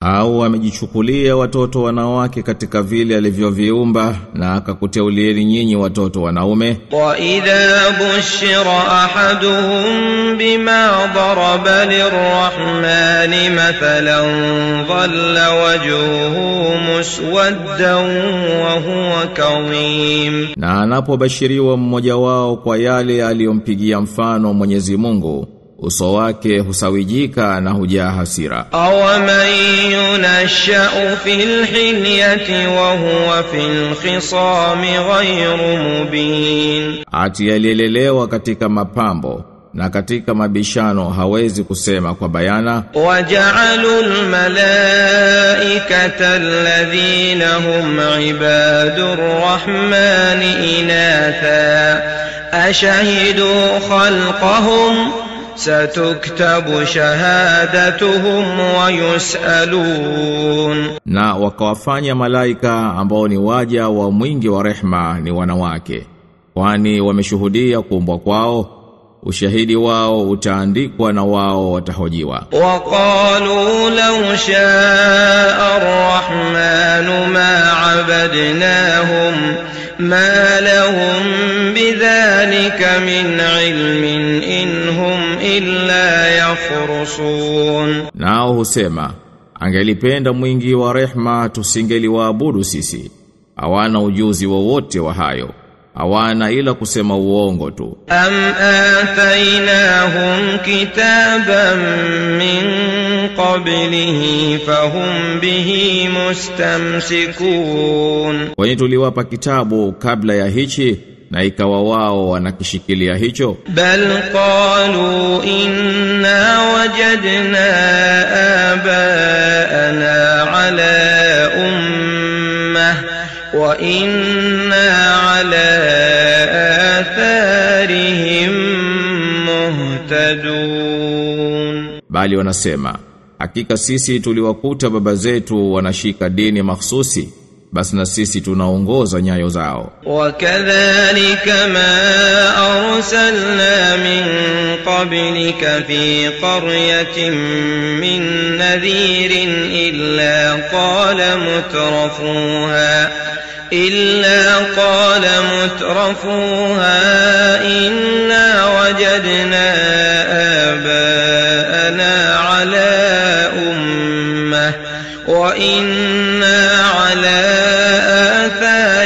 au amejichukulia watoto wanawake katika vile alivyoviumba na akakuteulieni nyinyi watoto wanaume? Wa idha bushira ahaduhum bima daraba lirrahmani mathalan dhalla wajhuhu muswaddan wa huwa kawim na anapobashiriwa mmoja wao kwa yale aliyompigia mfano Mwenyezi Mungu uso wake husawijika na hujaa hasira. aw man yunashau fil hilyati wa huwa fil khisami ghayru mubin, ati aliyelelewa katika mapambo na katika mabishano hawezi kusema kwa bayana. Waja'alul malaikata alladhina hum ibadur rahmani inatha ashahidu khalqahum satuktabu shahadatuhum wa yusalun, na wakawafanya malaika ambao ni waja wa mwingi wa rehma ni wanawake, kwani wameshuhudia kuumbwa kwao ushahidi wao utaandikwa na wao watahojiwa. Waqalu law shaa ar-rahmanu ma abadnahum ma lahum bidhalika min ilmi illa yakhrusun, nao husema angelipenda mwingi wa rehma tusingeliwaabudu sisi, hawana ujuzi wowote wa, hayo. Hawana ila kusema uongo tu. Am atainahum kitaban min qablihi fahum bihi mustamsikun, kwani tuliwapa kitabu kabla ya hichi na ikawa wao wanakishikilia hicho. Bal qalu inna wajadna abaana ala umma wa inna ala atharihim muhtadun. Bali wanasema hakika sisi tuliwakuta baba zetu wanashika dini mahsusi basi na sisi tunaongoza nyayo zao wakadhalika ma arsalna min qablika fi qaryatin min nadhirin illa qala mutrafuha إلا قال مترفوها إنا وجدنا آباءنا على أمة وإنا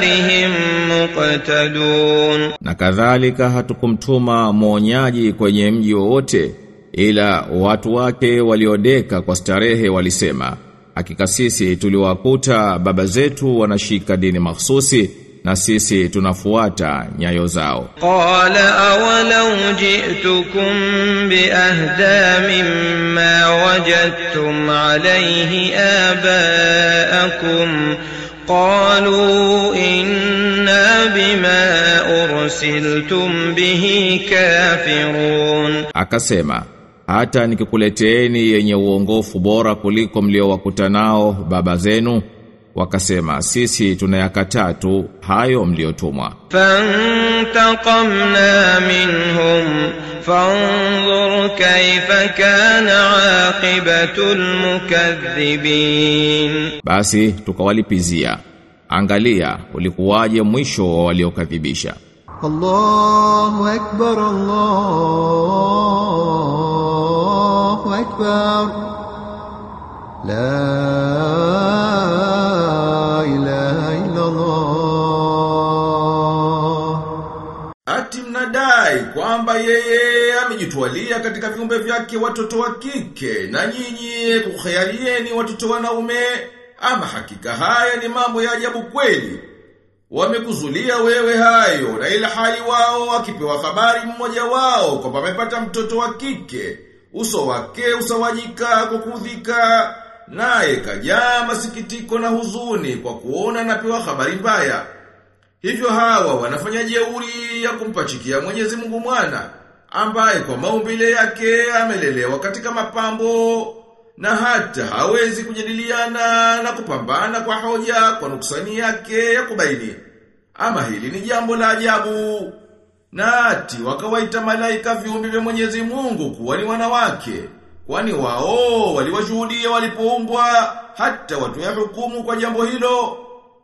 atharihim muqtadun, na kadhalika hatukumtuma mwonyaji kwenye mji wowote ila watu wake waliodeka kwa starehe walisema hakika sisi tuliwakuta baba zetu wanashika dini mahsusi na sisi tunafuata nyayo zao. Qala awalau ji'tukum bi ahda mimma wajadtum alayhi abaakum قالوا إنا بما أرسلتم به كافرون akasema hata nikikuleteeni yenye uongofu bora kuliko mliowakuta nao baba zenu wakasema sisi tunayakataa tu hayo mliotumwa فانتقمنا منهم فانظر كيف كان عاقبة المكذبين basi tukawalipizia. Angalia ulikuwaje mwisho wa waliokadhibisha. Allahu akbar Allahu akbar. La ilaha illa Allah Ati mnadai kwamba yeye amejitwalia katika viumbe vyake watoto wa kike na nyinyi kukhayalieni watoto wanaume? Ama hakika haya ni mambo ya ajabu kweli. Wamekuzulia wewe hayo na ila hali wao wakipewa habari mmoja wao kwamba amepata mtoto wa kike uso wake usawajika kwa kudhika naye kajaa masikitiko na huzuni kwa kuona anapewa habari mbaya. Hivyo hawa wanafanya jeuri ya kumpachikia Mwenyezi Mungu mwana ambaye kwa maumbile yake amelelewa katika mapambo na hata hawezi kujadiliana na kupambana kwa hoja kwa nuksani yake ya kubaini. Ama hili ni jambo la ajabu. Na ati wakawaita malaika viumbe vya Mwenyezi Mungu kuwa ni wanawake. Kwani wao waliwashuhudia walipoumbwa hata watu ya hukumu kwa jambo hilo.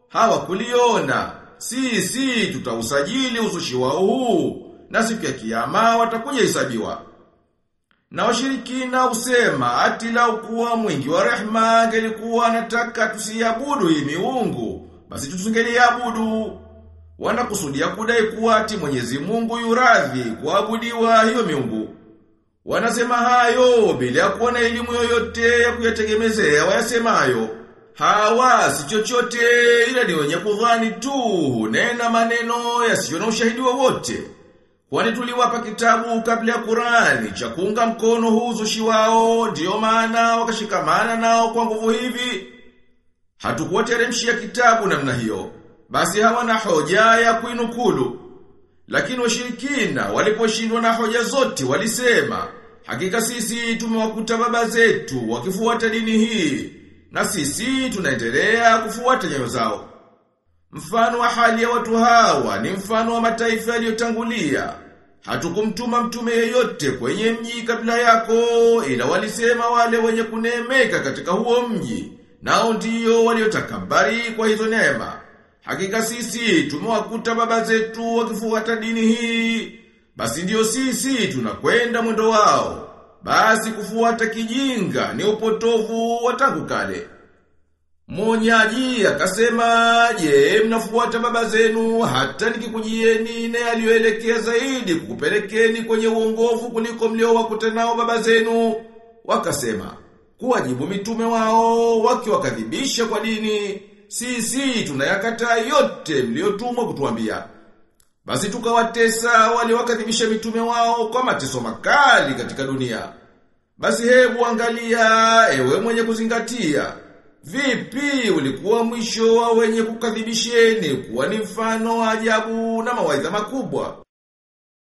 Hawakuliona. Si si tutausajili uzushi wao huu na siku ya kiyama watakuja hesabiwa. Na washirikina usema ati lau kuwa mwingi wa rehma angelikuwa anataka tusiabudu hii miungu, basi tusingeliabudu. Wanakusudia kudai kuwa ati Mwenyezi Mungu yuradhi kuabudiwa hiyo miungu. Wanasema hayo bila kuwa na elimu yoyote ya kuyategemezea wayasemayo. Hawa si chochote ila ni wenye kudhani tu nena maneno yasiyo na ushahidi wowote. Kwani tuliwapa kitabu kabla ya Qurani cha kuunga mkono huu wao, ndio maana wakashikamana nao kwa nguvu hivi. Hatukuwateremshia kitabu namna hiyo, basi hawana hoja ya kuinukulu. Lakini washirikina waliposhindwa na hoja zote walisema, hakika sisi tumewakuta baba zetu wakifuata dini hii, na sisi tunaendelea kufuata nyayo zao. Mfano wa hali ya watu hawa ni mfano wa mataifa yaliyotangulia. Hatukumtuma mtume yeyote kwenye mji kabla yako ila walisema wale wenye kunemeka katika huo mji. Nao ndiyo waliotakabari kwa hizo neema. Hakika sisi tumewakuta baba zetu wakifuata dini hii. Basi ndiyo sisi tunakwenda mwendo wao. Basi kufuata kijinga ni upotovu wa tangu kale. Mwonyaji akasema, je, mnafuata baba zenu hata nikikujieni na aliyoelekea zaidi kukupelekeni kwenye uongofu kuliko mliowakuta nao baba zenu. Wakasema, kuwajibu mitume wao wakiwakadhibisha kwa dini, sisi tunayakataa yote mliotumwa kutuambia. Basi tukawatesa wale wakadhibisha mitume wao kwa mateso makali katika dunia. Basi hebu angalia, ewe mwenye kuzingatia. Vipi ulikuwa mwisho wa wenye kukadhibisheni kuwa ni mfano wa ajabu na mawaidha makubwa?